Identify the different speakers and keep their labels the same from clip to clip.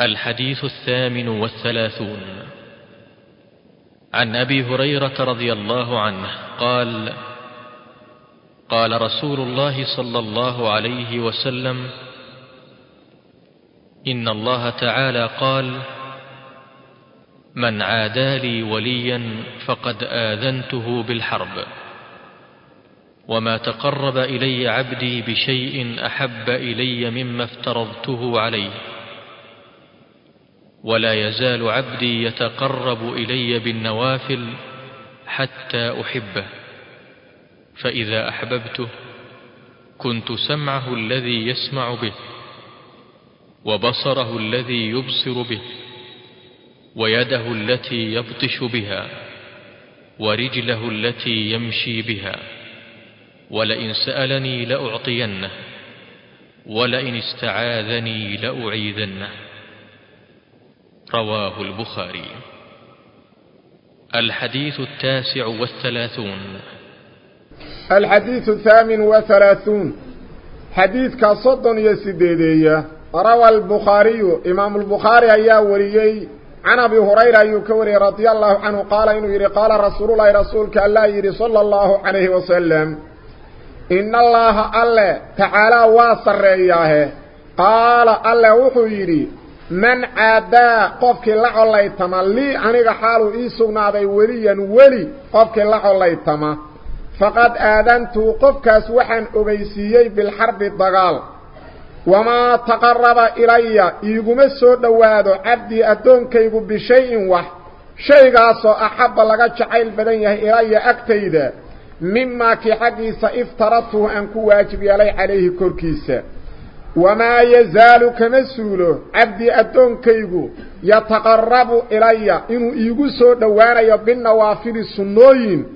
Speaker 1: الحديث الثامن والثلاثون. عن أبي هريرة رضي الله عنه قال قال رسول الله صلى الله عليه وسلم إن الله تعالى قال من عادى لي وليا فقد آذنته بالحرب وما تقرب إلي عبدي بشيء أحب إلي مما افترضته عليه. ولا يزال عبدي يتقرب إلي بالنوافل حتى أحبه فإذا أحببته كنت سمعه الذي يسمع به وبصره الذي يبصر به ويده التي يبطش بها ورجله التي يمشي بها ولئن سألني لأعطينه ولئن استعاذني لأعيذنه. رواه البخاري. الحديث التاسع والثلاثون.
Speaker 2: الحديث الثامن وثلاثون حديث كصدن يسديدية روى البخاري إمام البخاري أيها وريي. عن أبي هريرة يكوري رضي الله عنه قال إنه يري قال رسول الله رسولك الله يري صلى الله عليه وسلم. إن الله الله تعالى واصر إياه قال الله وحو يري. من عادا قفك لعليتما لي عنك حاله إيسونا وليا ولي قفك لعليتما فقد آذنت قفكاس وحن أغيسيي بالحرب الضغال. وما تقرب إلي إيقم السود دوادو عبدي أدونكيق بشيء وح. شيء قاسو أحب لغا شعيل بدنيه إلي أكتيدا مما كي حقيس افترضته أنكو واجب يلي عليه وما يزال كمسوله عبدي أدونكيق يتقرب إلي. إنو إيقو سود دوانيا بالنوافل السنوين.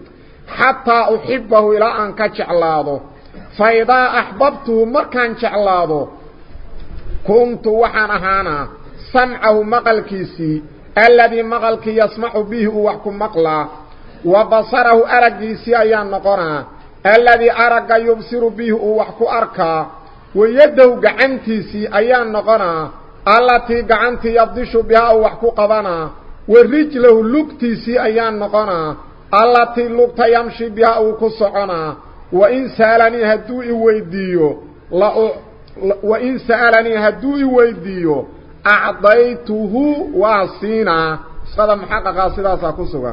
Speaker 2: حتى أحبه إلى أن كجعلاده فإذا أحببته مركان جعلاده كنت وحان أهانا. سمعه مقلكيسي الذي مقلكي يسمع به وحكم مقلا. وبصره أرقيسي أيان نقنا الذي أرق يبصر به وحكم أركا ويده قعنتي سي أيان نقنا التي قعنتي يبدش بها وحكو قبنا ورجله لوكتي سي أيان نقنا التي لوكتا يمشي بها وكسعنا وإن سألني هدو إويديو لأو وإن سألني هدو إويديو أعضيته واسينا. صدا محقق قاصدا ساكسوا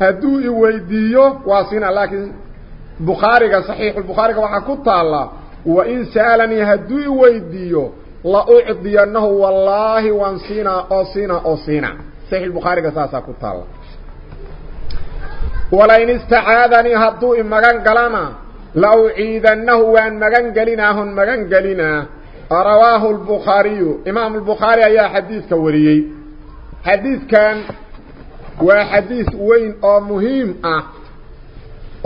Speaker 2: هدو إويديو واسينا لكن بخاريك صحيح البخاريك وحكوطة الله وإن سألني weydiiyo لأعطiyanahu واللaahi waan siinaa oo siinaa oo siinaa صaxiix الbukhaariga saasaa ku taala ولئن استعاذني هدو إن مغان قلنا لأعيذنه وأن مغان قلناهن مغان قلنا رواه البخاري إمام البخاري أيها حديث كوريي. حديث كان وحديث وين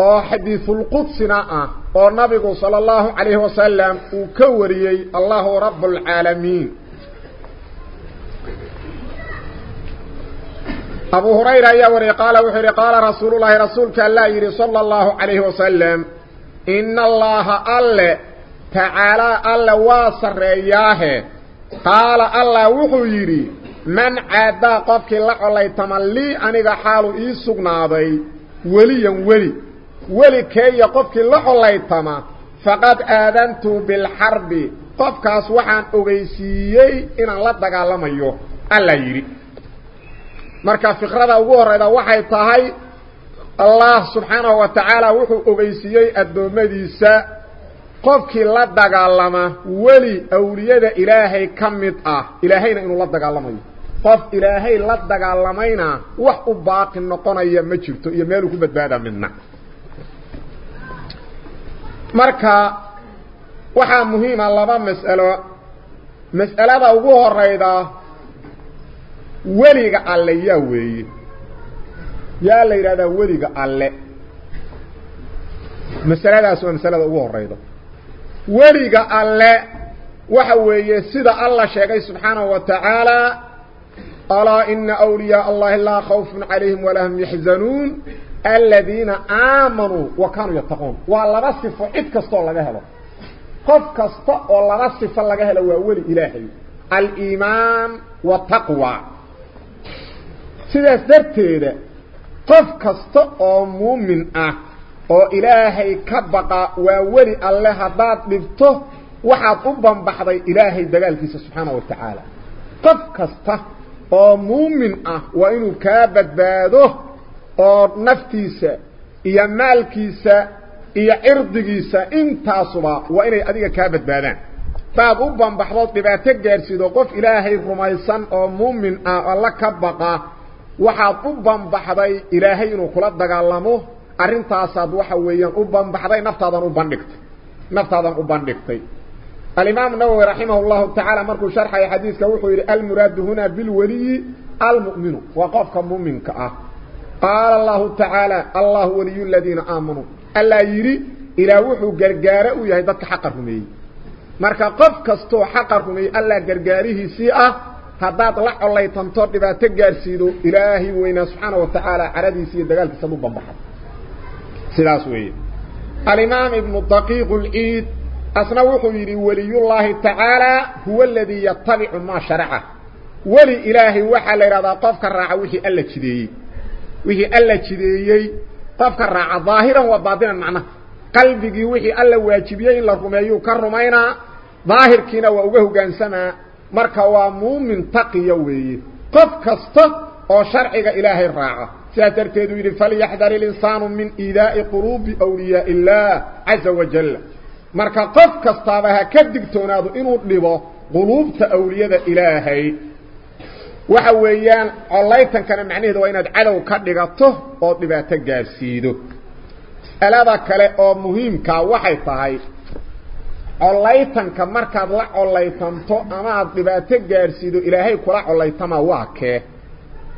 Speaker 2: أو مهم أه أو حديث القدسنا أه أو نبي صلى الله عليه وسلم وكوريي الله رب العالمين أبو هريرة يوري قال وحري قال رسول الله رسولك الله يري صلى الله عليه وسلم إن الله ألا تعالى ألا واصر إياه قال الله وحو يري من عادا قفك لعلي تملي أنك حال إيسوغنا بي وليا ولي ولي ولكي يقفك اللحو الله يتما فقد آذنت بالحرب قفك أصوحا أغيسيي إن الله تقالما يوه ألا يري مركا فقرة أغوهر إذا وحي طهي الله سبحانه وتعالى وحو أغيسيي الدوميديسة قفك الله تقالما ولي أوليه إلهي كمت آه إلهينا إن الله تقالما يوه قف إلهي الله تقالما ينا وحو باقي النطنة يمتشبتو يميلو كبت بعدا marka waxa muhiim ah laba mas'alo mas'alada ugu horeyda weliga alle yaa weeye yaa la yidhahdaa weliga alle masaladaas waa masalada ugu horeyda weliga alle waxa weeye sida alla sheegay subxaanahu wa tacaala alaa ina awliyaa allahi laa khawfun calayhim walaa hum yaxzanuun الذين آمنوا وكانوا يتقون. ولا رصف عيد كستو لغه له قف كستو ولا رصف لغه له واولي إلهي. الإيمان والتقوى. سيده درتيده قف كستو أو مؤمن آه أو إلهي كبقى واولي الله هبات دبته وحاط بن بحدي إلهي دغالك سبحانه وتعالى. قف كستو أو مؤمن آه وانه كابت باده oo naftiisa iyo maalkiisa iyo cirdigiisa intaasuba waa inay adiga kaa badbaadaan hadaad u banbaxdood dhibaato gaadhsiido qof ilaahay rumaysan oo muumin ah alla ka baqa waxaad u banbaxday ilaahay inuu kula dagaalamo arrintaasaad waxa weeyaan u banbaxday naftaadan u bandhigtay naftaadan u bandhigtay alimaam nawowi raximah llahu tacaala markuu sharxaya xadiiska wuxuu yidhi almuraadu huna bilweliyi almu'minu waa qofka قال الله تعالى الله ولي الذين آمنوا. ألا يري إلى وحو قرقارة ويهي ضد حقرهم مركا قف كستو حقرهم ألا قرقاره سيئة. هذا طلع الله يتمتر لبا تقار سيدو إلهي وإن سبحانه وتعالى عردي سيئة دقال تسبب ببحر سلاسوه الإمام ابن الدقيق العيد. أسنوحو يري ولي الله تعالى هو الذي يطبع ما شرعه. ولي إلهي وحا ليرادا قف كرعوه ألا كذيه wixii alla jideeyey qofka raaca daahiran waa baatinan macnaha qalbigii wixii alla waajibiyey in la rumeeyuu ka rumaynaa daahirkiina waa uga hogaansamaa marka waa muumin taqiya weeye qof kasta oo sharciga ilaahay raaca sidaas darteeduu yidhi falyaxdar ilinsaanu min iidaa'i quluubi wliyaa illaah caza wajal marka qof kastaaba ha ka digtoonaado inuu dhibo quluubta awliyada ilaahay waxa weeyaan collaytankana macnaheeda waa inaad cadow ka dhigato oo dhibaato gaadhsiido mas'alada kale oo muhiimkaa waxay tahay collaytanka markaad la collaytanto ama aad dhibaato gaadhsiido ilaahay kula collaytama waa kee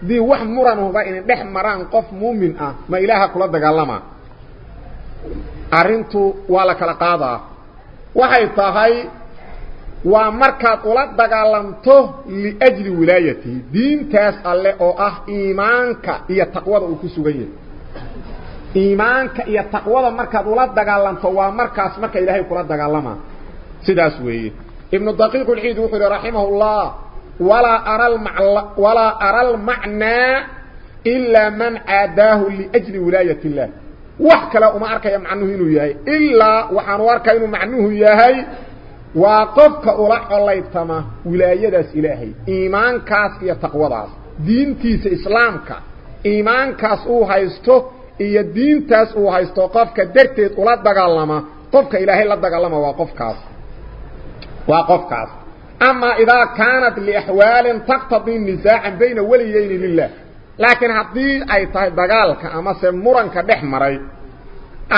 Speaker 2: haddii wax muranuba inay dhex maraan qof muumin ah ma ilaaha kula dagaalama arrintu waa la kala qaadaa waxay tahay ومركا قولت دقالمتو لأجل ولايتي دين تاس اللي أو آه إيمانك إيا التقوى دا أوكي سوغي إيمانك إيا التقوى دا مركا قولت دقالمتو ومركا اسمك إلهي قولت دقالما سيداس وي ابن الدقيق العيد وحر رحمه الله ولا أرى, ولا أرى المعنى إلا من عاداه لأجل ولاية الله وحكا لا أمارك يمعنه إنه ياهي إلا وحانوارك إنه معنه ياهي وقفك الله عليتما ولاية داس إلهي إيمان كاس إيا تقوى داس دين تيس إسلام كا إيمان كاس أوها يستو إيا دين تاس أوها يستو قفك درتيت أولاد دقالما قفك إلهي لاد دغالما وقف كاس وقف كاس أما إذا كانت لإحوال تقتضي النزاع بين وليين لله لكن هذه أي تهد دقالك أما سمورا كدح مري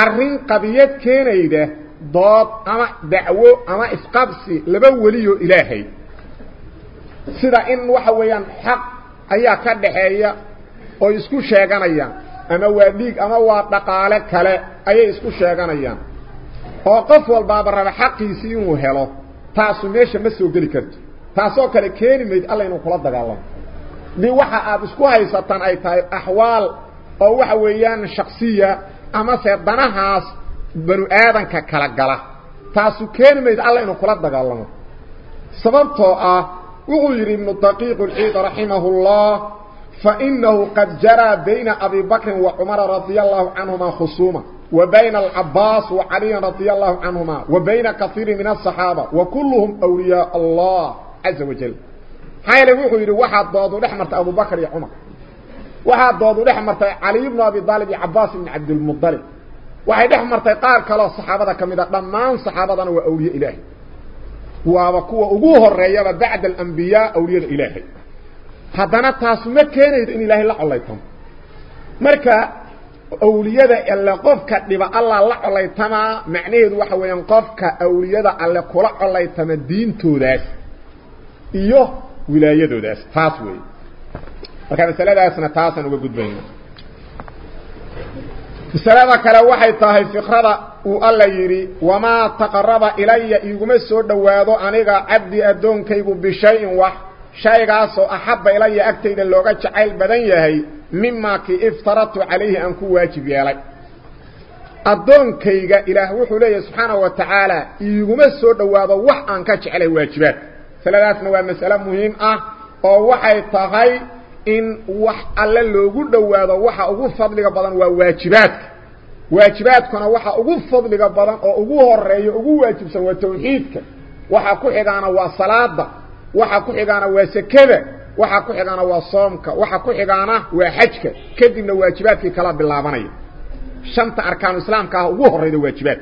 Speaker 2: الرين قبيت كينا إيده ضاب أما دعو أما إفقابسي لبوليو إلهي. سيدا إن وحويان حق أيا كدحية أو يسكو شاقان أيا أما وديك أما واتقالك أيا يسكو شاقان أيا وقف والباب الرابع حقي سيومو هلو تاسو ميشا مسيو قلي كرت. تاسو كلي كيني ميت ألا ينو قلت دقال لي وحا أبسكو هاي سطان أي تايب أحوال أو وحويان شخصية. أما سيدنا هاس banu aadanka kala gala taasu keeni mayd alla inuu kula dagaalamo sababtoo ah wuxuu yidhi ibnu daqiiq اlciid raximahu اllah fainahu qad jaraa bayna abi bakrin wa cumara radia allahu canhuma khusuuma wa bayna alcabaas wa caliyin radia allahu canhuma wa bayna kaiirin min aلصaxaaba wa kulluhum wliyaa allah caza wajal maxaa yeele wuxuu yidhi waxaa doodu dhex martay abu bakr iyo cumar waxaa doodu dhex waxay dhex martay qaar kaleo saxaabada ka mid a dhammaan saxaabadana waa awliye ilaahay waaba kuwa ugu horeeyaba bacda alambiyaa awliyada ilaahay haddana taasu ma keenaydo in ilaahay la collaytamo marka awliyada alle qofka dhiba allah la collaytamaa macnaheedu waxa weeyaan qofka awliyada alle kula collaytama diintoodaas iyo wilaayadoodaas taas weeye marka masaladaasna taasaan uga gudbayna مسلمة كالوحي طاهي فقرة وقال ييري وما تقرب إلي يغمسو دوادو أنيغا عبدي أدون كيبو بشيء وح شيء غاسو أحب إلي أكتين اللوغات عيل بدن يهي مما كي افترطو عليه أنكو واجب يالي. أدون كيغا إله وحو ليه سبحانه وتعالى يغمسو دوادو وح أنكاتش عليه واجبات. ثلاثة نواة مسألة مهمة ووحي طاهي in wax alle loogu dhowaado waxa ugu fadliga badan waa waajibaadka waajibaadkuna waxa ugu fadliga badan oo ugu horeeya ugu waajibsan waa tawxiidka waxa ku xigaana waa salaada waxa ku xigaana waa sakada waxa ku xigaana waa soomka waxa ku xigaana waa xajka kadibna waajibaadkii kala bilaabanaya shanta arkaanu islaamka ah ugu horeyda waajibaad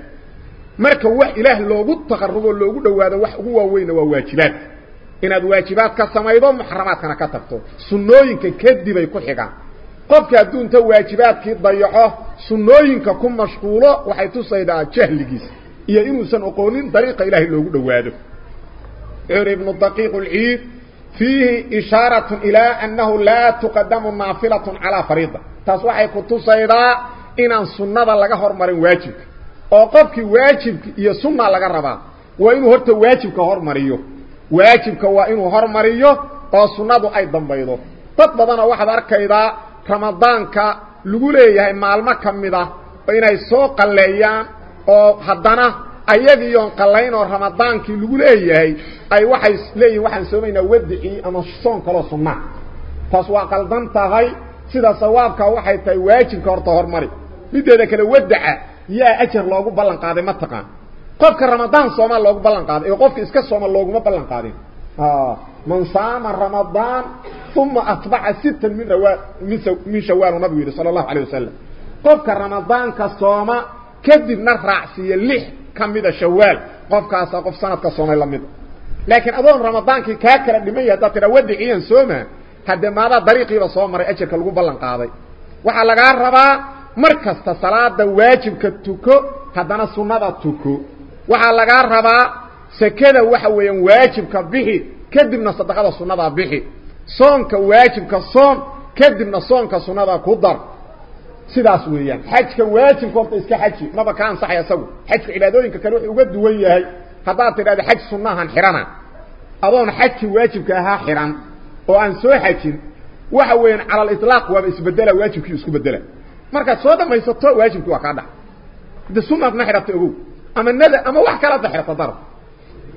Speaker 2: marka wax ilaah loogu taqarrubo loogu dhowaado wax ugu waaweyna waa waajibaad inaad waajibaad ka samaydo muxaramaadkana ka tagto sunnooyinka kadib ay ku xigaan qofka adduunta waajibaadkii dayaco sunnooyinka ku mashquulo waxay tusaydaa jahligiisa iyo inuusan oqoonin dariiqa ilaahay loogu dhowaado cur ibnu daqiiq اlciid fiihi ishaarat ilaa annahu laa tuqadamu naafilaة calaa fariida taas waxay ku tusaydaa inaan sunnada laga hormarin waajibka oo qofkii waajibka iyo sunna laga rabaa waa inuu horta waajibka hormariyo badanoo waxaad arkaydaa ramadaanka lagu leeyahay maalmo ka mid ah inay soo qalleeyaan oo haddana ayagiiyoon qallayn oo ramadaankii lagu leeyahay ay waxay leeyihin waxaan soomaynaa wadicii ama soon kaloo sunnaa taas waa qaldan tahay sida sawaabka waxay tahay waajibka horta hormari mideeda kale wadaca yaa ajar loogu ballan qaaday ma taqaan qofka ramadaan sooma loogu ballan qaaday ee qofka iska sooma looguma ballan qaadin man saama ramadaan uma atbaca sittan min rawa min shawaal nabigu yidhi sala allahu alayh wasalam qofka ramadaanka sooma kadibna raacsiiya lix ka mida shawaal qofkaasa qof sanadka soomay la mida laakiin adoon ramadaankii kaa kala dhiman yahay haddaad tidhaa wadiciyan sooma haddee maadaa dariiqiiba soo maray ajarka lagu ballan qaaday waxaa lagaa rabaa mar kasta salaada waajibka tuko haddana sunnada tuko waxaa lagaa rabaa sekada waxa weeyaan waajibka bixi kadibna sadaqada sunnada bixi soonka waajibka soon kadibna soonka sunnada ku dar sidaas weeyaan xajka waajibka horta iska xaji maba ka ansaxay isagu xajka cibaadooyinka kale wuxuu uga duwan yahay haddaad tidhahda xaj sunnahan xihana adoon xajkii waajibka ahaa xihan oo aan soo xajin waxa weeyaan cala aliطlaaq waaba isbedela waajibkii isku bedela markaad soo dhamaysato waajibkii waa kaa dhac de sunaad ma xidhata ogow ama nada ama wax kalada xidhata dar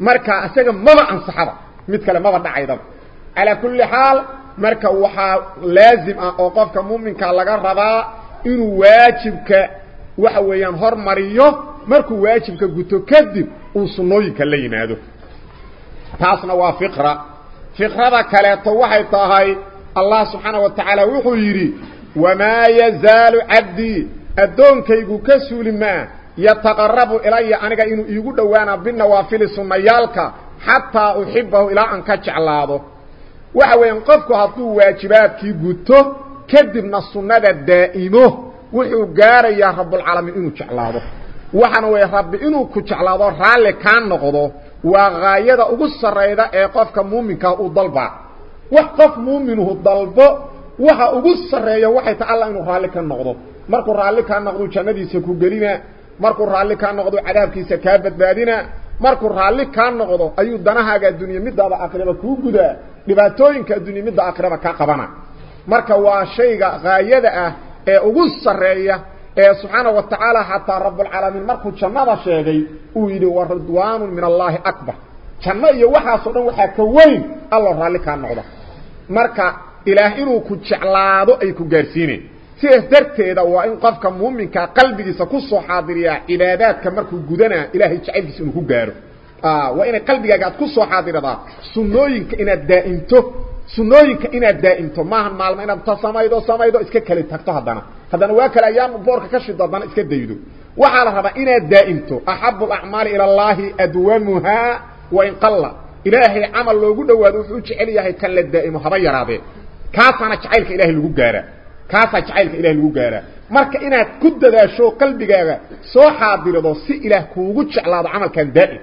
Speaker 2: marka isaga maba ansaxaba mid kale maba dhacaydaba calaa kulli xaal marka waxaa laazim ah oo qofka muuminka laga rabaa inuu waajibka waxa weeyaan hormariyo markuu waajibka guto kadib uu sunnooyinka la yimaado taasna waa fiqra fiqrada kaleeto waxay tahay allah subxaana wa tacaala wuxuu yidhi wamaa yazaalu cabdii addoonkaygu ka suuli maa yataqarabu ilaya aniga inuu iigu dhowaana binawaafili sunnayaalka xataa uxibahu ilaa aan ka jeclaado waxa weeyaan qofku hadduu waajibaadkii guto kadibna sunnada daa'imo wuxuu gaarayaa rabbulcaalamiin inuu jeclaado waxaana weeye rabbi inuu ku jeclaado raalli kaa noqdo waa gaayada ugu sarrayda ee qofka muuminkaa uu dalbaa wax qof muuminuhu dalbo waxa ugu sarreeya waxay tahay alla inuu raalli ka noqdo markuu raalli kaa noqdo jannadiisa ku gelina markuu raalli kaa noqdo cadaabkiisa kaa badbaadina markuu raalli kaa noqdo ayuu danahaaga midaaba aakhiraba kuu gudaa dhibaatooyinka addunya midda aakhiraba kaa qabana marka waa shayga gaayada ah ee ugu sarreeya ee subxaana wa tacaala xataa rabbulcaalamiin markuu jannada sheegay uu yidhi wa ridwaanu min allaahi akbar janno iyo waxaasoo dhan waxaa ka weyn alloo raalli kaa noqda marka ilaah inuu ku jeclaado ay ku gaarsiineen سيه درته إذا وإن قفك مؤمن كقلبك سكسو حاضريا إبادات كمركو قدنا إلهي تشعيب سنهو قارو وإن قلبك قد كسو حاضر هذا سنوينك إنا الدائنته سنوينك إنا الدائنته ماهن معلما إنا تصميده صميده إسكي كاليد تكتو هدنا هدنا واكل أيام بورك كشد هدنا إسكي ديدو وعلى هذا إنا الدائنته أحب الأعمال إلى الله أدومها وإن قل إلهي عمل لو قد وادو فيوتش إليه كان للدائم هبا يرابي كاسانا تشعيلك إلهي لو قارو كاسا جعيل في إلهي لغيرا مارك إنا كد ذا شو قلبك سو حاضر دو سي إله كوغج على هذا عمل كان دائم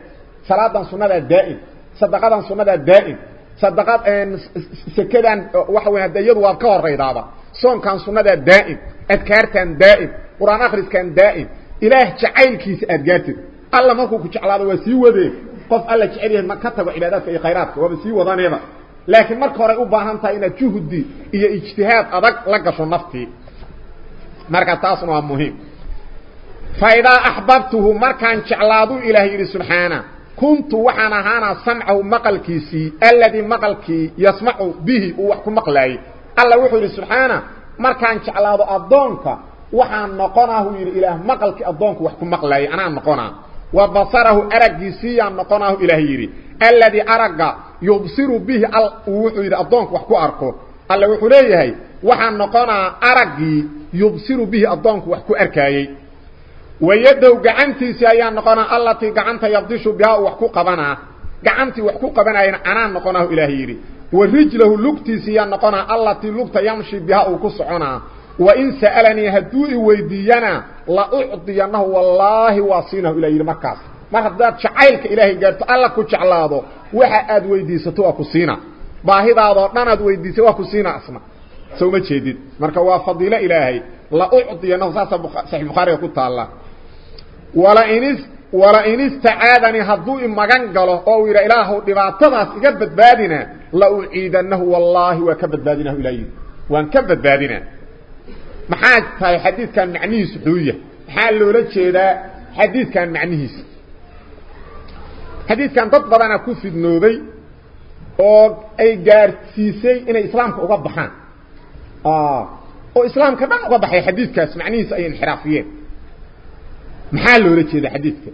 Speaker 2: صلاة صنة دائم صدقاء صنة دائم صدقاء سكدا وحوين الدير والكور غير هذا صن كان صنة دائم أذكار كان دائم قرآن أخرس كان دائم إله جعيل كيس أذكارتك الله ما كوكو جعل هذا وسيوه دي قف الله جعيله ما كتب عبادات في خيرات وبسيوه دانيه laakiin marka hore u baahan tahay inaad juhdi iyo ijtihaad adag la gasho naftii marka taasna waa muhiim fa idaa axbabtuhu markaan jeclaadu ilaah yidhi subxaana kuntu waxaan ahaanaa samcahu maqalkiisii alladii maqalkii yasmacu bihi uu wax ku maqlaayey alla wuxuu yidhi subxaana markaan jeclaado addoonka waxaan noqonaa huu yidhi ilaah maqalkii addoonku wax ku maqlaayay anaan noqonaa wa basarahu araggiisiiyaan noqonaahu ilaahay yidhi alladii aragga يبصر به الوحيد الضنك وحكو أركو اللي وحليه هاي وحن نقنا أرقي يبصر به الضنك وحكو أركاي ويدو قعنتي سيايان نقنا التي قعنت يبضيش بها وحكو قبنا قعنتي وحكو قبنا أنا أنان نقناه إلهيري ورجله لقتي سيايان نقنا التي لوكتا يمشي بها وكسعنا وإن سألني هدوء ويدينا لأعطينه والله واصينه إلى مكه mar haddaad jacaylka ilaahay gaarto alla ku jeclaado waxa aad weydiisato waa ku siina baahidaadoo dhan aad weydiisay waa ku siina asna soo ma jeedid marka waa fadiilo ilaahay la ucdiyanahu saasa saxiix bukhaariga ku taalla walain walain istacaadanii hadduu i magan galo oo yidha ilaahu dhibaatadaas iga badbaadina la uciidanahu wallaahi waa ka badbaadinahu ilah yidhi waan ka badbaadinaa maxaa tahay xadiidkan macnihiisu xuuya maxaa loola jeedaa xadiidkan macnihiisa حديث كان دد بدانا كو سيدنوداي أو اي غار سيساي ان الاسلام كو بخان آه أو اسلام كدا كو بخاي حديث كاس معنيس اي انحرافيين محل ورجيده حديثك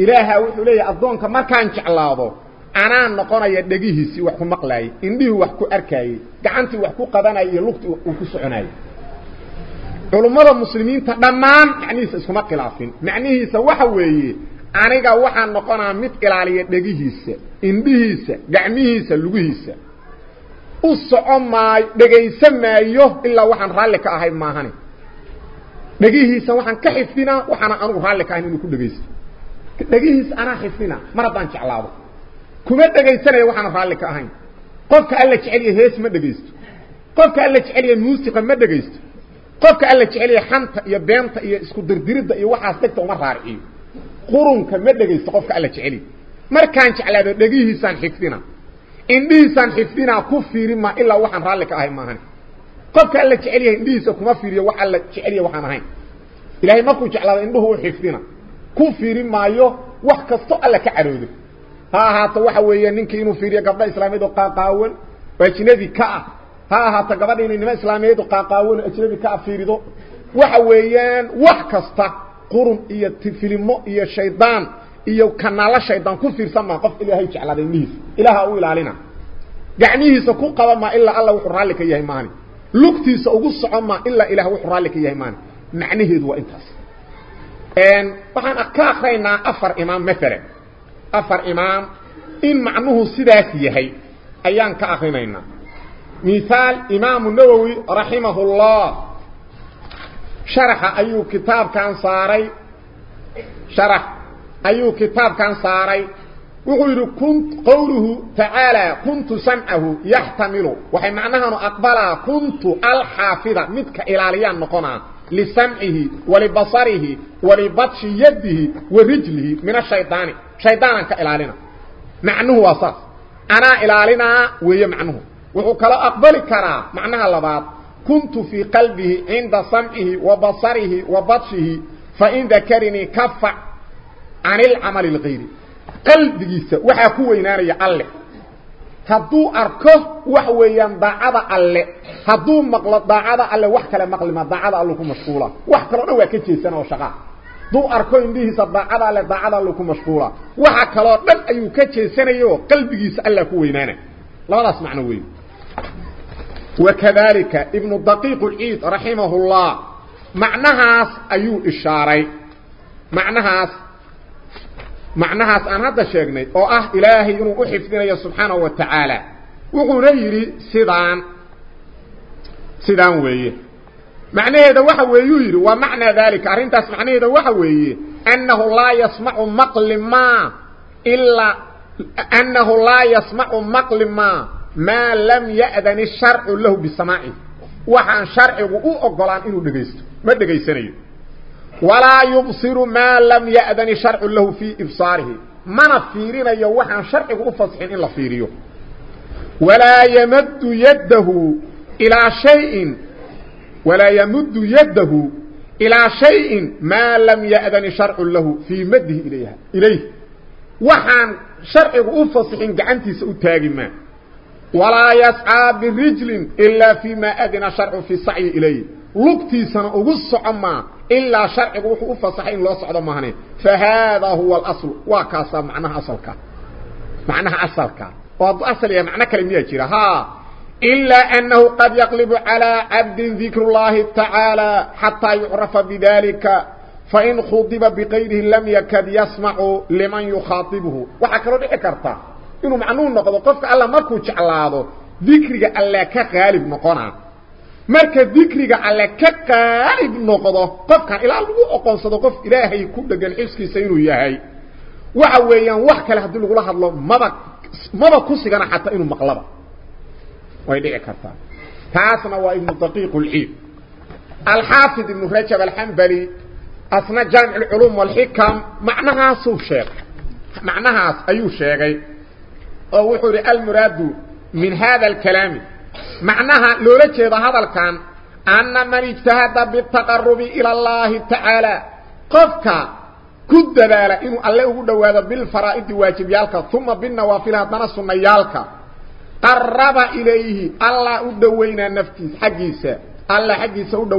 Speaker 2: الهه وله اذنك ما كان جلاادو أنا نكون يا دغيسي واخو مقلاي اندي واخو اركاي غانتي واخو قدناي لوقتي كو سكناي علماء المسلمين تضمان يعني اسكو ما خلافين معنيس وحويه aniga waxaan noqonaa mid ilaaliya dhegihiisa indhihiisa gacmihiisa lugihiisa u soco maayo dhegaysa maayo ilaa waxaan raalli ka ahay maahani dhegihiisa waxaan ka xifdinaa waxaana anugu raalli ka ahayn inuu ku dhegaysto dhegihiisa anaa xifdinaa mar haddaan jeclaado kuma dhegaysanaya waxaana raalli ka ahayn qofka alla jeceliya hees ma dhegaysto qofka alla jeceliya muusiqa ma dhegaysto qofka alla jeceliya xanta iyo beenta iyo isku dirdiridda iyo waxaas dhegta uma raariciyo qurunka ma dhegaysto qofka alla jeceliya markaan jeclaado dhegihiisaan xifdina indhihiisaan xifdinaa ku fiiri maa ilaa waxaan raalli ka ahay maahan qofka alla jecelyahay indhihiisa kuma fiiriyo wax alla jecelya waxaan ahayn ilaahay markuu jeclaado indhuhu u xifdina ku fiiri maayo wax kasto alla ka caroodo ha ahaato waxa weeye ninkii inuu fiiriyo gabdha islaamiyeed oo qaaqaawan ajnabi ka ah ha ahaato gabadha inay nimo islaamiyeed oo qaaqaawan ajnabi ka ah fiirido waxa weeyaan wax kasta kanaalo shaydaan ku fiirsan maa qof ilaahay jeclaada indhihiisa ilaaha u ilaalina gacmihiisa ku qaba maa ilaa alla wuxuu raalli ka yahay maani lugtiisa ugu socon maa ilaa ilaah wuxuu raalli ka yahay maani macnaheedu waa intaas waxaan ka akraynaa afar imaam maalan afar imaam in macnuhu sidaas yahay ayaan ka akrinaynaa mihaal imaamu nawowi raximahu llah شرح أيو كتاب كان صاري. شرح أيو كتاب كان صاري. وغير كنت قوله تعالى كنت سمعه يحتمل. وحي معناه أنه أقبل كنت الحافظة متك إلاليا نقنا. لسمعه ولبصره ولبطش يده ورجله من الشيطان. شيطانا كإلالنا معنه وصف. أنا إلالنا ويمعنه وحكا لا أقبل كرا. معناها اللبات كنت في قلبه عند سمعه وبصره وبطشه فإن ذكرني كفع عن العمل الغير. قلب جيسا وحاكو ويناري الله. هدو أركه وحويان ضعاد الله. هدو مقلط ضعاد الله وحكال مقلمة ضعاد الله مشغولة وحكال نوى كتشي سنة وشغاء دو أركه انديه سا ضعاد الله ضعاد الله مشغولة وحكال نوى كتشي سنة يو قلب جيسا الله كو وينانا لا لا اسمعنا ويناري وكذلك ابن الدقيق العيد رحمه الله. معنها أيو إشاري معنها معنها أنا هذا الشيء أو أه إلهي أحفظنا يا سبحانه وتعالى. وغريري سيدان سيدان وي. معنى هذا وحو ويهير ومعنى ذلك أرين تسمعني هذا وحو ويهير أنه لا يسمع مقل ما إلا أنه لا يسمع مقل ما. ما لم يأذن الشرع له بسماعه. وحان شرع أو أقلان انو دقيست. ما دقيسنه ولا يبصر ما لم يأذن شرع له في إبصاره. ما نفيرين ايو وحان شرعه أو فصحين إلا فيريو ولا يمد يده إلى شيء. ولا يمد يده إلى شيء ما لم يأذن شرع له في مده إليها. إليه. وحان شرعه أو فصحين قعنتي سأتاقي ما. ولا يسعى برجل إلا فيما أدنى شرع في صعي إليه. لقتي سنة أغسى عما إلا شرع وحوفة صحيح الله سعد سعى دمه فهذا هو الأصل. وكاسا معناها أصلك. معناها أصلك. وأصل يا يعني معنى كلمة يجير ها. إلا أنه قد يقلب على عبد ذكر الله تعالى حتى يعرف بذلك. فإن خضب بغيره لم يكد يسمع لمن يخاطبه. وحكرا بإكرتا كرتا إنه معنون نقضو قفك الله مركو جعلاده ذكرك الله كغالب نقونا marka dikriga alle ka qaalib noqdo qofka ilaa lagu aqoonsado qof ilaahay ku dhagan xiskiisa inuu yahay waxa weeyaan wax kale hadii lagu la hadlo maba maba ku sigana xataa inuu maqlaba way dhici kartaa taasna waa ibnu daqiiq ulciid alxaafid ibnu rajab alxambali asna jaamic alculuum walxikam macnahaasuu sheegay macnahaas ayuu sheegay أو وحوري المراد من هذا الكلام معناها لولكي ذا هذا الكلام أن من اجتهد بالتقرب إلى الله تعالى قفك كد بالا إنو الله هو هذا بالفرائض واجب يالك ثم بالنوافل هذا ثم يالك قرب إليه الله قد وينا نفتيس حقيسة الله حقيسة قد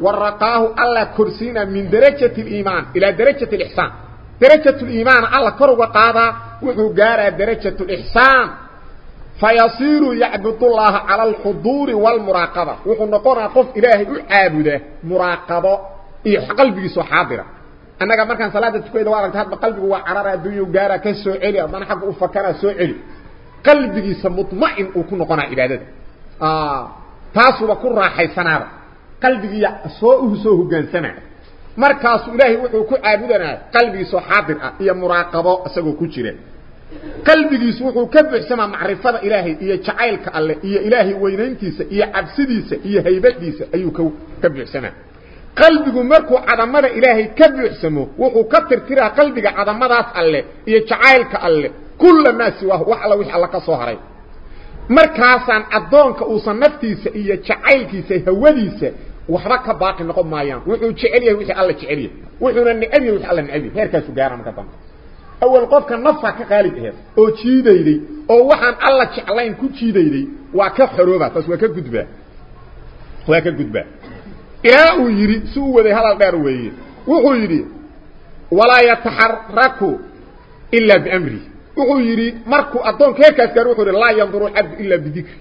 Speaker 2: ورقاه الله كرسينا من درجة الإيمان إلى درجة الإحسان درجة الإيمان على كرغة قادة وحقارة درجة الإحسان. فيصير يعبد الله على الحضور والمراقبة. وحو نقول قف إلهي وحابده مراقبة. إيح قلبي سو حاضرة. أنك مركان صلاة تكويد وارك تهد بقلبك وعرارة دوية وقارة كسو علي. أمان حق أفكارة سو علي. قلبك سمطمئن وكو نقول إلهي آه. تاسو وكو راحي سنار. قلبك سوء سوء قنسنار markaasuu ilaahay wuxuu ku caabudanaa qalbigiisoo xaadir ah iyo muraaqabo isagoo ku jira qalbigiisu wuxuu ka buuxsamaa macrifada ilaahay iyo jacaylka alle iyo ilaahay weynayntiisa iyo cabsidiisa iyo haybadiisa ayuu ka buuxsamaa qalbigu markuu cadamada ilaahay ka buuxsamo wuxuu ka tirtiraa qalbiga cadamadaas alle iyo jacaylka alle kulla maa siwaahu wax alla wixii alla ka soo haray markaasaan addoonka uusan naftiisa iyo jacaylkiisa hawadiisa waxba ka baaqi noqon maayaan wuxuu jecel yahay wixii alla jecel yahay wuxuuna yahay wixii alla necab yahay heerkaasu gaara marka dambe awal qofka nafta ka qaalib aheed oo jiidayday oo waxaan alla jeclayn ku jiidayday waa ka xorooba taas waa ka gudbaa waa ka gudbaa ilaa uu yidhi si u waday hadal dheer weeye wuxuu yidhi walaa yataxaraku ilaa biamri wuxuu yidhi markuu addoonka heerkaas gaar wuxuu laa yanduru cabdu ilaa bidikri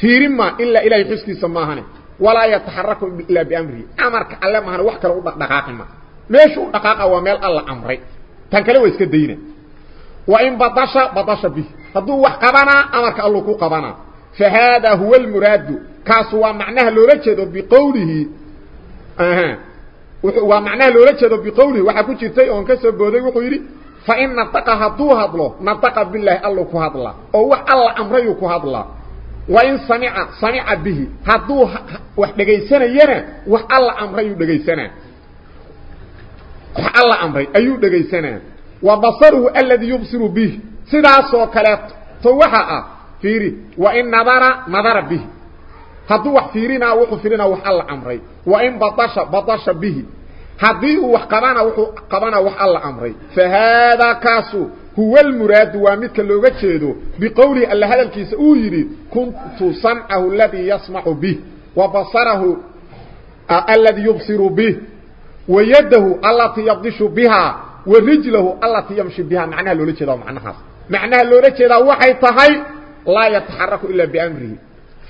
Speaker 2: fiirima ilaa ilaahay xuskiisa maahane ولا يتحرك إلا بامري أمرك الله ما هو كره دقاق ما. مشو دقاق أو ميل الله أمري. تنكلي ويسك دينا وإن بطش بطش به. هذو وقبنا أمرك الله كو قبنا فهذا هو المراد. كاس هو معناه لو رجد بقوله. أها. وهو معناه لو رجد بقوله. وحا كجيتي أون كسبوداي و خيري فإن نطقها طوها بلو نطق بالله الله كو هضله أو وح الله أمري كو هضله وإن صنع صنع به. هذو وحدغيسنا ينا وخ الله امري دغيسنا وخ الله امري أيو دغيسنا وبصره الذي يبصر به. سدا سو كلت تو فيري. وإن نظر نظر به. هذو فيرينا وخفيرينا وخ الله أمري. وإن بطش بطش به. هذو وخ قبانا وخ قبانا فهذا كاسو. هو المراد ومثل لو جيدو بقول الله هذا الكيس أو يري كنت سمعه الذي يسمع به وبصره الذي يبصر به ويده التي يبطش بها ورجله التي يمشي بها. معناه لو جيدو معناه خاص معناها لو جيدو وحي طهي لا يتحرك إلا بأمره.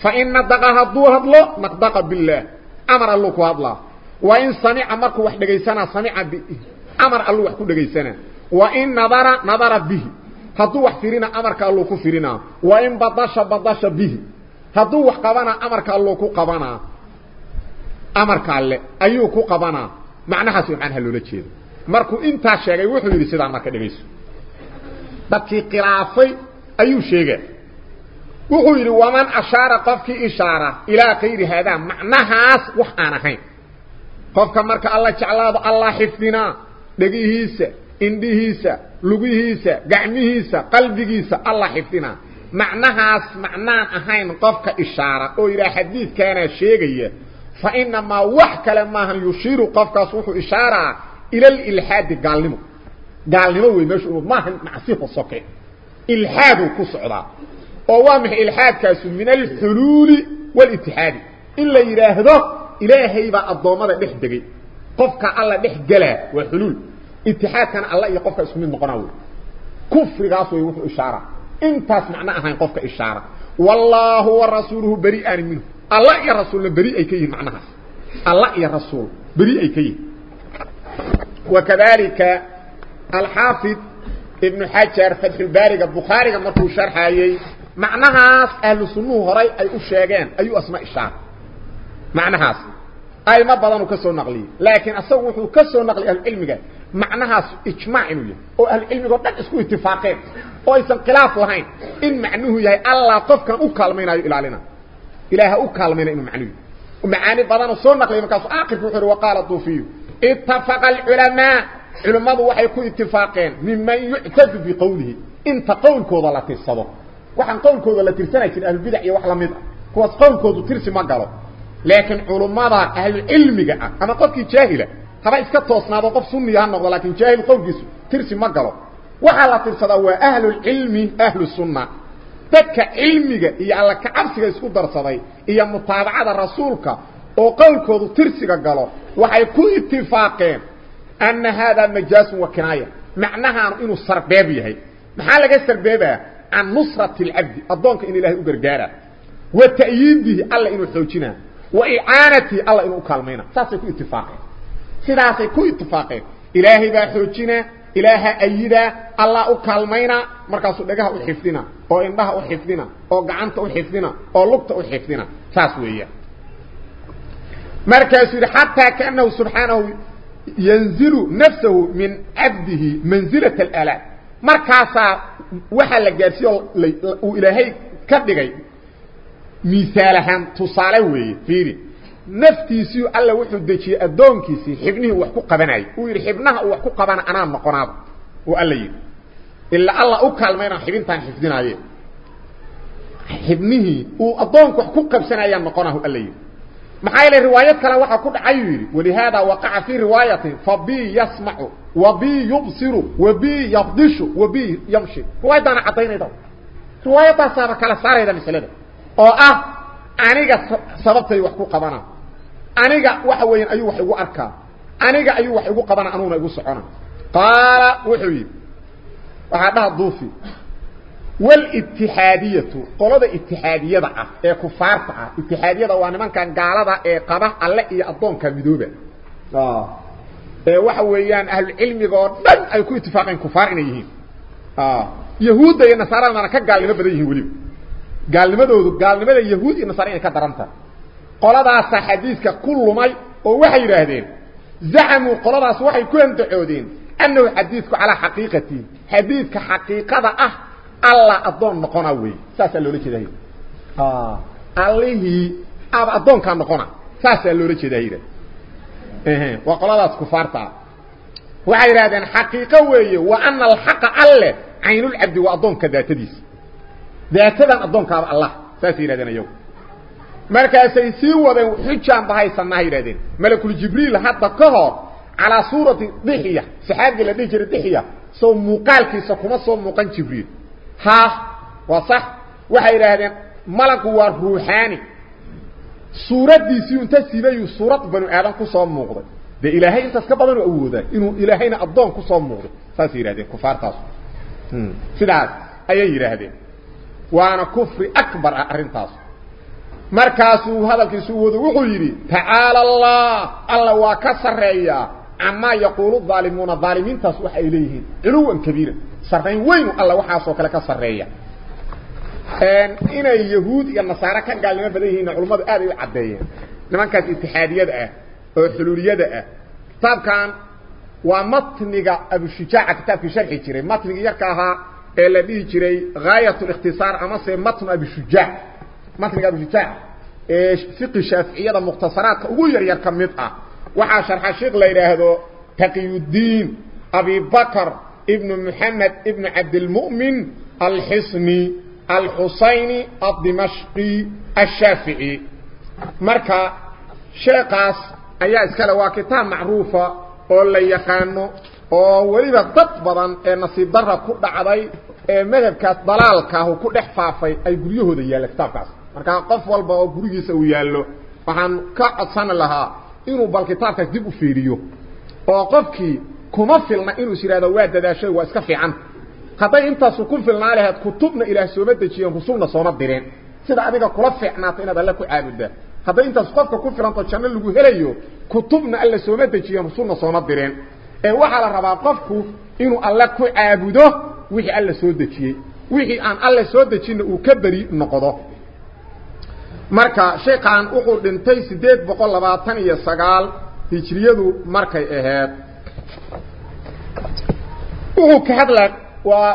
Speaker 2: فإن دقها ضوها الله مقدق بالله. أمر الله كو وإن صنع امرك وحدغيسنا صنع به أمر الله وحدغيسنا وإن نظر نظر به. هدوح فرنا أمرك الله كفرنا وإن بطش بطش به. هدوح قبنا أمرك الله كقبنا أمرك الله. أيه كقبنا معنى حسين عن هلو لكيه مركو إنتا شاكي وحو يدي سيدان مركا دميس بكي قرافي أيه شاكي وحو يدي ومن أشار قفك إشارة إلى قير هذا معنى حس وحانا خين قفك مركا الله تعالى الله حفظنا. دقيه يسه اندهيسا لغيهيسا قعميهيسا قلبيهيسا الله حفظنا معناها معنى أهين قفك إشارة وإذا حديث كان شيئا فإنما وحك لما هن يشير قفك صوح إشارة إلى الإلحاد قال لمو قال لمو ويمشعر ما هن معصيف الصقي إلحاد كسعر ووامح إلحاد كاس من الحلول والاتحاد إلا إلهده إلهي بأضومة بحدقي قفك الله بحدقلا وحلول اتحاد كان الله يقف اسم من قناوي كفر غاسوي وحو إشارة. انت سمعنا أها قفك إشارة. والله ورسوله بريئان منه. الله يا رسول بريئ كيه معناها الله يا رسول بريئ كيه. وكذلك الحافظ ابن حجر فتح الباري البخاري لما هو شرح هي معناها أهل السنة هري أي اشيغان أي أسماء إشارة. معناها أي ما بدانو كسو نقلي. لكن اسو وحو كسو نقلي العلم قال. Macnahaas ijmaac inuu yahay oo ahlucilmigao dhan isku itifaaqeen oo aysan khilaaf lahayn in macnuhu yahay allah qofkan u kaalmaynayo ilaalina ilaaha u kaalmayna inuu macnuhu macaani badanuu soo naqliyay markaasu aakhirku wuxuu yidhi waqaala duufiyu ittafaqa alculamaa culimmadu waxay ku itifaaqeen miman yuctadu biqowlihi inta qowlkooda la tirsado waxaan qowlkooda la tirsanay jirin ahlubidac iyo wax la mid ah kuwaas qowlkoodu tirsi ma galo laakiin culummada ahlucilmiga ah ama qofkii jaahila haba iska toosnaado qof sunniya ha noqdo laakiin jaahil qowlkiisu tirsi ma galo waxaa la tirsadaa waa ahlulcilmi ahlu sunna dadka cilmiga iyo alla kacabsiga isku darsaday iyo mutaabacada rasuulka oo qowlkoodu tirsiga galo waxay ku itifaaqeen anna haadaa majaasun wa kinaaya macnahaanu inuu sarbeeb yahay maxaa laga sarbeebaa can nusrati alcabdi addoonka in ilaahay u gargaara wa ta'yiidihi alla inuu xoojinaa wa icaanatihi alla inuu u kaalmayna saasay ku سداسة كوي اتفاقه إلهي باحوتنا إلهة أيدا الله أكلمينا مركز لك أحفظنا أو إنبه أحفظنا أو قعنت أحفظنا أو لقت أحفظنا ساسوية مركز حتى كأنه سبحانه ينزل نفسه من عبده منزلة الألاء مركز وحل لقاسي وإلهي كدقي مثالهم تصالوه فيري naftiisiiu alla wuxuu dejiyey addoonkiisii xibnihii wax ku qabanayay uu yidhi xibnaha uu wax ku qabana anaa noqonaaba uu alla yidhi ilaa alla u kaalmayna xibintaan xifdinaaye xibnihii uu addoonku wax ku qabsanayaan noqonahu alla yidhi maxaa yeele riwaayad kale waxaa ku dhacayuu yidhi walihaada waqaca fii riwaayatin fa bi yasmacu wa bi yubsiru wa bi yabdishu wa bi yamshi riwaayaddaana caddaynayda riwaayadaasaaba kala saarayda masalada oo ah aniga sababtay wax ku qabana aniga waxa weeyaan ayuu wax igu arkaa aniga ayuu wax igu qabana anuuna igu socona qaala wuxuu yidhi waxaa dhaha duufi walitixaadiyatu qolada itixaadiyada ah ee kufaarta ah itixaadiyada waa nimankan gaalada ee qaba alle iyo addoonka midooba ee waxa weeyaan ahlucilmiga oo dhan ay ku itifaaqeen kufaar inay yihiin yahuudda iyo nasaaradana ka gaalnimo badan yihiin weliba gaalnimadoodu gaalnimada yahuud iyo nasaara inay ka daran tahay قلداس حديثك كل ماي أو waxay raadeen زعموا قلداس waxay ku antaxoodeen انه حديثك على حقيقتي حديثك حقيقه آه الله اظن نكونه وي ساس لولي جيدهي آه عليه اب اظن كان نكونه ساس لولي جيدهي أها وقلداس كفارتا وحي raadeen حقيقة wey وان الحق الله عين العبد واظن كذا تديس ذاتا اظن كان الله ساس يراادن يوم markaasay sii wadeen xujaan bahaysannaha yidhahdeen malakuljibriil hadda ka hor calaa suurati dixya saxaabiga la dhihi jiray soo muuqaalkiisa kuma soo muuqan jibriil ha waa sax waxay yidhaahdeen malagu waa ruuxaani suuraddiisii inta sibayuu suurad banu aadan ku soo muuqday dee ilaahay intaas ka badanuu awoodaa inuu ilaahayna addoon ku soo muuqday saasay yidhahdeen kufaartaas sidaas ayay yidhaahdeen waana kufri akbar ah arrintaas markaasuu hadalkiisu wado wuxuu yidhi tacaala allah alla waa ka sarreeyaa camaa yaquulu daalimuuna daalimiintaas waxa ay leeyihiin culuwan kabiira sarrayn weynu alla waxaasoo kale ka sarreeya inay yahuud iyo nasaare ka gaalnimo badan yihiinna culummadu aad ay u caddeeyeen nimankaas itixaadiyada ah oo xuluuliyada ah kitaabkan waa matniga abushujaaca kitaabkii sharxi jiray matnigii yarka ahaa ee la dhihi jiray gaayat ااkhtisaar amase matnu abishujaac مثل في الفتاح إيش؟ فقه الشافعيه مختصرات. أو غير يا كميت آه وحا شرح الشيخ ليرهدو تقي الدين. أبي بكر ابن محمد ابن عبد المؤمن الحسني الحسيني الدمشقي الشافعي. مركا شيقاس ايا اسكلا واكتاه معروفة. أو لا يخانو. أو وليبا دد بدن. إيه إيه اي نصيب دره ku dhacday ee madhabkaas dalalka uu ku dhex faafay ay guriyooda yeelay kitaabkaas markaa qof walba oo gurigiisa uu yaallo waxaan ka codsani lahaa inuu bal kitaabkaas dib u fiiriyo oo qofkii kuma filna inuu is yidhahdo waa dadaashay waa iska fiican hadday intaasu ku filnaa lahayd kutubna ilaah sooma dejiyeen rusulna sooma direen sida adiga kula fiicnaato inaad alle ku caabuddaa hadday intaas qofka ku filanto janno lagu helayo kutubna alle sooma dejiyeen rusulna sooma direen ee waxaa la rabaa qofku inuu alle ku caabudo wixii alle soo dejiyey wixii aan alle soo dejinna uu ka beri noqdo marka sheekaan wuxuu dhintay siddeed boqol labaatan iyo sagaal hijriyadu markay ahayd wuxuu ka hadla waa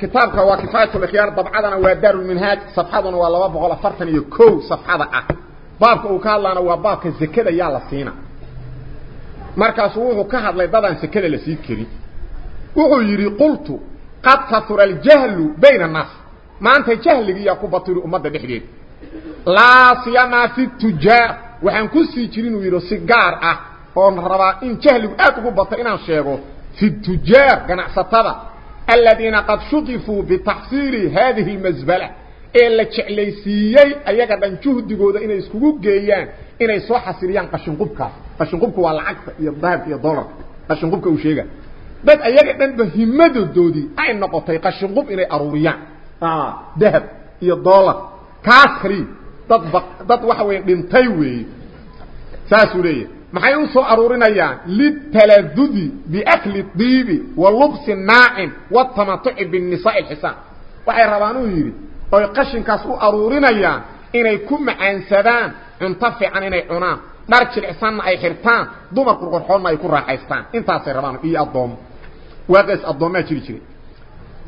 Speaker 2: kitaabka waa kifaayat اlkhyaar dabcadana waa daar lminhaaj safxaduna waa laba boqol afartan iyo ko safxada ah baabka uu ka hadlaana waa baabka zekada yaa la siina markaasuu wuxuu ka hadlay dadaan sekada la sii karin wuxuu yidhi qultu qad kahura aljahlu bayna الnaas maanta jahligiiyaa ku batiri ummadda dhexdeeda لا سيما في التجار وحن كسي جرين ويرو سيغار آه اون ربا ان جهل اكو بطا ان شيغو في التجار كان ستبا الذين قد شطفوا بتحصيل هذه المزبله الا تشليسيي ايغا دن جهدغودا ان اسكو غيان ان اي سو حسريان قشن قبكا قشن قبكا ولا يا ضاب يا دولار قشن قبكا وشيغا بس ايغا دن بهمدودي اي نقطه قشن قب ان اروريان آه دهب يا دولار كاسري تطبق دد وحوي دنتي وي ساسوري ما حيو سو ارورينيا للتلذذ باكل الطيب واللبس الناعم والتمتع بالنساء الحسان وحي ربانو يري أو قشن كاسو ارورينيا اني كوم عنسدان انطفي عن اني عنا مارك الحسان اي خرتان دوما قرقر حول ما يكون راحيستان انتاسي ربانو اي اضوم وهذا اس اضوم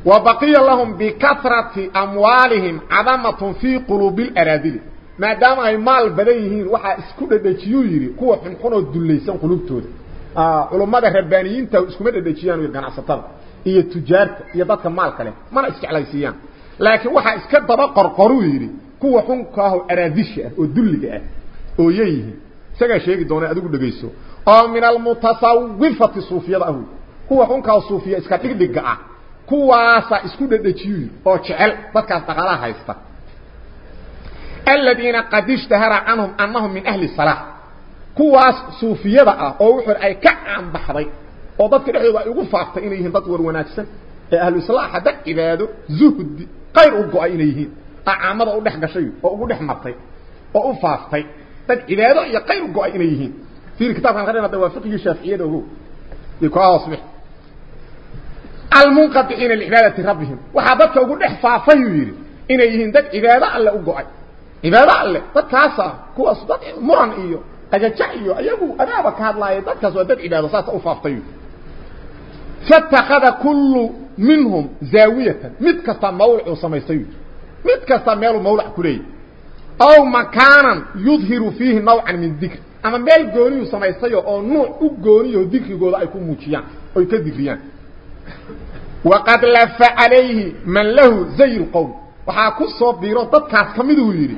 Speaker 2: وبقي لهم بكثرة أموالهم عظمة في قلوب الأراضي ما دام أي مال بديهين وحا اسكودة بيشيويري كوة حنحونة الدليسان قلوب تولي ولو آه، ماذا هربانيين تاو اسكودة بيشيان ويرقان عسطان إيا التجارة إيا ضدك مالك لهم ما نسكي على يسيان لكن وحا اسكودة بقر قرويري كوة حنكاه الأراضيشة أه، والدليقة أه، ويييه سيقا شيئك دوني أدوك لغيسو أو من المتصوفة الصوفية هو حنكاه الصوفية اسكادة لغيسو كواسا اسكودة دجيو أو جعل بكا تقلاها استا الذين قد اشتهر عنهم انهم من أهل الصلاة كواس صوفية دعا أو وحر اي كعام بحضي أو ضدك دعيو اغفافت انيهن ضدور وناجسا أهل الصلاة حدا عباده زهد قير اقو اينيهن اعامد أو دحق شيو أو اقو دحمرتي أو افافتي تد عباده اي قير اقو اينيهن في الكتاب عن غرينا دوافق يشافئيه دهو يكواه اصبح المنقطعين لعبادة ربهم. وحددك وقل إحفافي إيه ويري إن يهندك إبادة ألا أقعي إبادة ألا فتاسا كو أصدق مران إيو. أجتع إيو. أيبو. أنا بكاد لا يدك. سودد إبادة. ساسا أفافي فاتخذ كل منهم زاوية. متك سمولع وصميسيو متك سمول مولع كلي. أو مكانا يظهر فيه نوعا من ذكر أما ميل قوني وصميسيو أو نوع قوني وذكر قوضا يكون موشيان أو يكذكريان وقد لف عليه من له زي القوم. وحا كسو ديرو ددكاس كميدو ييري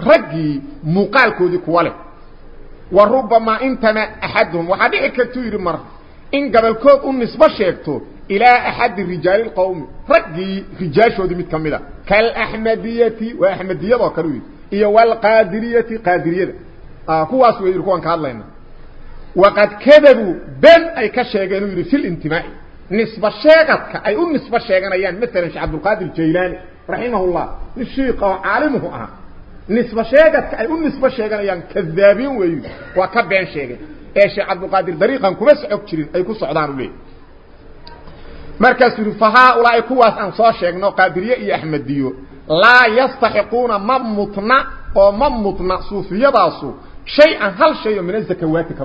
Speaker 2: رغي موقال كودي كواله وربما أنتم أحدهم. وحدي كتير مر. إن قبل كوب النسبة شيكتو إلى أحد رجال القوم. رغي رجاشو دي متكملة. كالأحمدية وأحمدية وكلوي اي والقادرية قادرية. آه اكو أسوي ركون كادلين وقد كذبوا بين أي كشيغينو في الانتماء. نسبة شيقتك. أي أم نسبة شيقان يعني أيان مثلا عبد القادر الجيلاني رحمه الله الشيقة وعالمه أها. نسبة شيقتك أي أم نسبة شيقان يعني أيان كذابين ويو وكبعين شيقان أي عبد القادر دريقا كمس عكترين أي كس عدان به مركز فهؤلاء كواس أنصار شيقنا قادرية إي أحمد ديو. لا يستحقون ممتنا وممتنا صوف يباسو. شيئا هل شيء من الزكواتك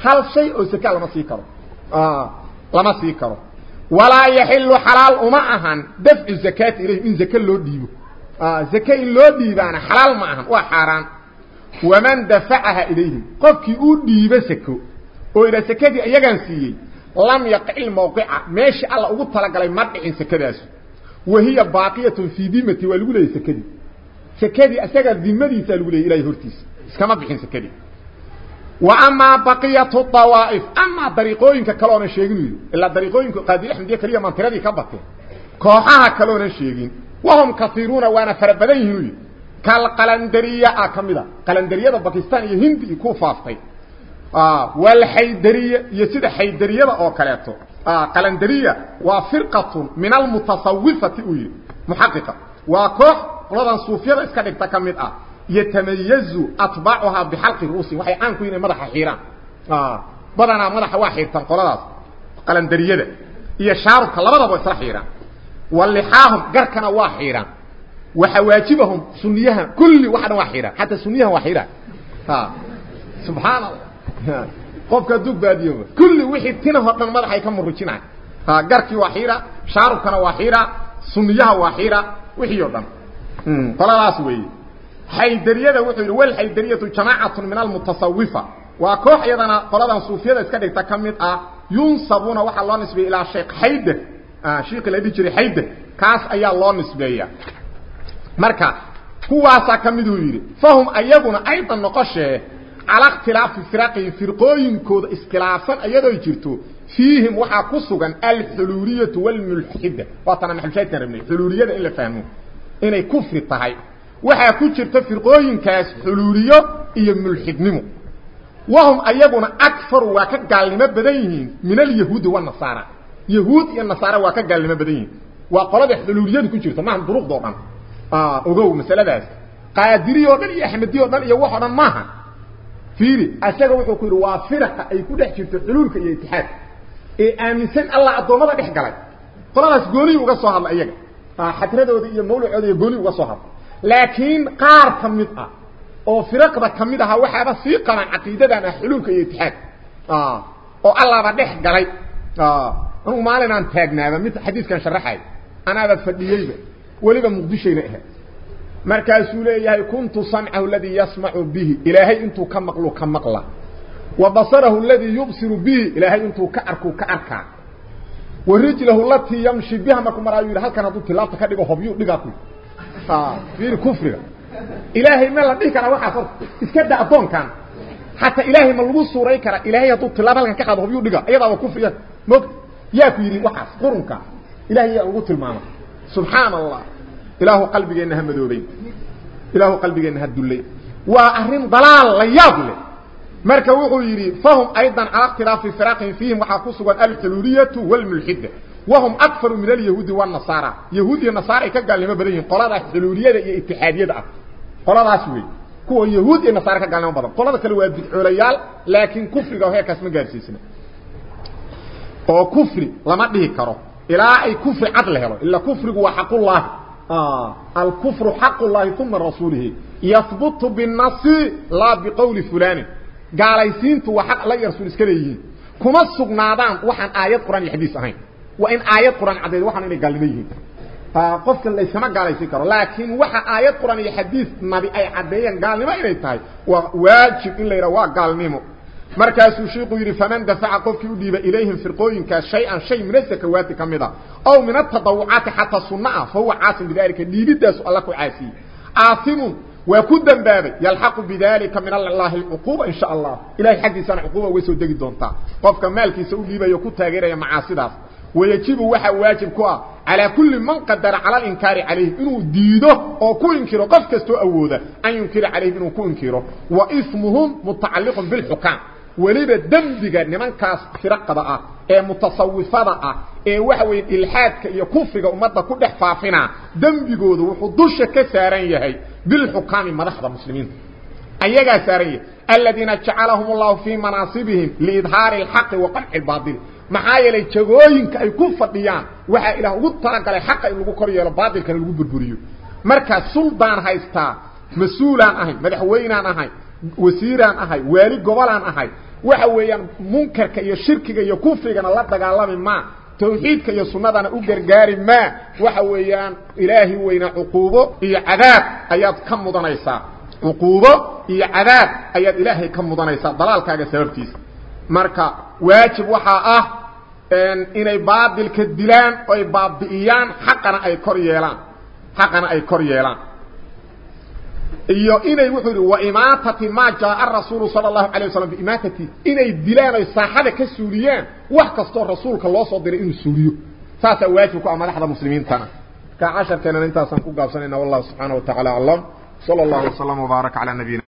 Speaker 2: هل شيء أو زكاء لما سيكره آه لما سيكره ولا يحل حلال وما اهن دفع الزكاه إليه إن زكاة لو ديبو آه زكاة لو ديبان حلال ما اهن وحرام ومن دفعها إليه. قفكي أو ديبا سكو. أو إلى زكاة ايغان سيي لم يقع الموقع. ماشي الله أو تلغل ما دحين زكاداس وهي باقية في ديمتي ولغلي زكاة زكاة اسغا ديمتي تلغلي إلى هرتيس. اسكما بخين زكاة وأما بقية الطوائف أما طريقوين كلون شيغين إلا طريقوين قادي إحنا ديكري ما تردي كبته كوخا كلون شيغين وهم كثيرون وأنا فربدين كالقلندرية آه، اكمله قلندرية باكستان يهندي كوفافتي آه والحيدرية يا يسد حيدريه أو كليته آه قلندرية وفرقة من المتصوفة محققة. وكوخ قلدان صوفية اسكدك تكمله ah yatamayazu atbaacuhaa bixalqi ru'usin waxay caan ku yihin madaxa xiiraan badanaa madaxa waa xiirtan qoladaas qalandariyada iyo shaarubka labadaba isla xiiraan walixaahum garkana waa xiiraan suniyaha kulli waxa dhan waa xiiraan xataa suniyaha waa xiiraan subxaan allah qofka hadduu baadiyo kulli wixii tinahoo dhan madaxay ka murujinaan garkii waa xiira shaarubkana waa xiira suniyaha waa xiira wixii oo xaydariyada wuxuu yidhi walxaydariyatu jamaacatun min almutasawifa waa koox iyadana qoladan suufiyada iska dhigta ka mid ah yunsabuuna waxaa loo nisbeeya ilaa sheekh xayder shiikii la dhihi jiray xayder kaas ayaa loo nisbeeya marka kuwaasaa ka miduu yidhi fahum ayaguna aydan noqoshee calى اkhtilaafi firaqihim firqooyinkooda iskhilaafsan iyadoo jirto fiihim waxaa ku sugan alxuluuliyatu wاlmulxida waatana maxalshaadkaan rabnay xuluuliyada in la fahmo inay kufri tahay waxaa ku jirta firqooyinkaas xuluuliyo iyo mulxidnimo wahum ayaguna akaru waa ka gaalnimo badan yihiin min alyahuudi wالnasaara yahuud iyo nasaara waa ka gaalnimo badan yihiin waa qolada xuluuliyada ku jirta maaha duruqdo dhan ogow masaladaas qaadiriy o dhan iyo axmediy o dhan iyo wax o dhan maaha fiiri asaga wuxuu ku yidhi waa firaqa ay ku dhex jirto xuluulka iyo itixaadka ee aaminsan allah addoommada dhex galay qoladaas gooniy uga soo hadla iyaga xadradooda iyo mawlacooda iyo gooniy uga soo hadla laakiin qaar ka mid ah oo firaqda ka mid ahaa waxaaba sii qabaan caqiidadan ah xuluulka iyo itixaadka oo allahba dhex galay anugu maalin aan taagnaaba mid xadiiskan sharaxay anaaba fadhiyeyba weliba muqdishayna ahayd markaasuu leeyahay kuntu samcahu aladii yasmacu bihi ilaahay intuu ka maqlu ka maqla wa basarahu aladii yubsiru bihi ilaahay intuu ka arku ka arkaa wa rijlahu latii yamshi biha markuu maraayu yidhi halkan hadduu tilaabta ka dhigo hobyuu dhigaa فير كفر إلهي ملا ديك أنا واحد فرد إسكدة أبون كان. حتى إلهي ملبوس صوريك أنا إلهي يطوب تلابا لكن كخذ هبيو ديك أيضا وكفر مك. ياكو يري واحد قرن كان. إلهي يطوب المعنى سبحان الله. إله قلبي إنها مدولي إله قلبي إنها الدولي وأهرم ضلال ليابلي مركو يري فهم أيضا على اقتراف الفراق فيهم. وحاكوسوا الألتلورية والملحدة. وهم أكثر من اليهود والنصارى. يهود ونصارى إيه كغالبا بدين قولاد دلورية و اتحادية قولاد أسوي كو يهود ونصارى كغالبا بدين قولاد كلا وا دخوليال لكن كفر وهي كاسم غارسيسنا أو كفر لما ديكرو إلى أي كفر عدل هلو. إلا كفر هو حق الله. آه. الكفر حق الله ثم رسوله. يثبت بالنص لا بقول فلان. قال ايسينتو وحق لا رسول اسكليه كما سغنادان وحن آيات قرآن الحديث أهين. وان ايات قران عدد وحن اني غالبيه فقفت اللي سما قال يسي كرو لكن وحا ايات قران يحديث ما بي اي عدين غالبا اي تاي وواجب ان ليرا وا غالنيمو مركاس شيخ يري فمن دفع قفك وديب اليهم فرقوين كشيئا شيء من الزكوات كمضا أو من التطوعات حتى الصناعة فهو عاصم بذلك ديب داس الله كعاسي عاصم ويكون دنباب يلحق بذلك من الله العقوبة إن شاء الله إلهي حق سنع عقوبة ويسو دقي دونتا قفك مالك يسو ديب يكو تاغير يا معاصي داس ويجب وحي واجب كوا. على كل من قدر على الإنكار عليه إنه ديده أو كو إنكيره قف كستو أوده أن ينكر عليه إنه كو إنكيره وإسمهم متعلق بالحكام. وليب الدمدقة لمن كاس خرق بقى. إيه متصوفة بقى إيه وحوين إلحادك إيه كفرق أمدى كل إحفافنا. دمدقو ذو حدوش كسارية هاي بالحكام مدخب المسلمين. أيها سارية الذين اتشعلهم الله في مناصبهم لإظهار الحق وقمح الباطل. Maxaa yeelay jagooyinka ay ku fadhiyaan waxaa ilaah ugu talagalay xaqa in lagu kor yeelo baatilkana lagu burburiyo markaa suldaan haystaa mas-uulaan ahay madaxweynaan ahay wasiiraan ahay waali gobolaan ahay waxa weeyaan munkarka iyo shirkiga iyo kufrigana la dagaalami maa tawxiidka iyo sunnadana u gargaari maa waxa weeyaan ilaahi weyna cuquubo iyo cadaab ayaad ka mudanaysaa cuquubo iyo cadaab ayaad ilaahay ka mudanaysaa dalaalkaaga sababtiisa marka waajib waxaa ah inay baadilka dilaan oo ay baabi'iyaan xaqana ay kor yeelaan xaqana ay kor yeelaan iyo inay wuxuu wa imaatati maa jaaa rasuulu sala allahu calay wasalam biimaatati inay dilaan oy saaxada ka suuliyaan wax kastoo rasuulka loo soo diray inuu suuliyo saasaa waajib ku ah madaxda muslimiintana ka casharkeenana intaasaan ku gaabsanayna wallahu subxaana wa tacala aclam sala allahu wasalam wbaaraka calaa nabiyina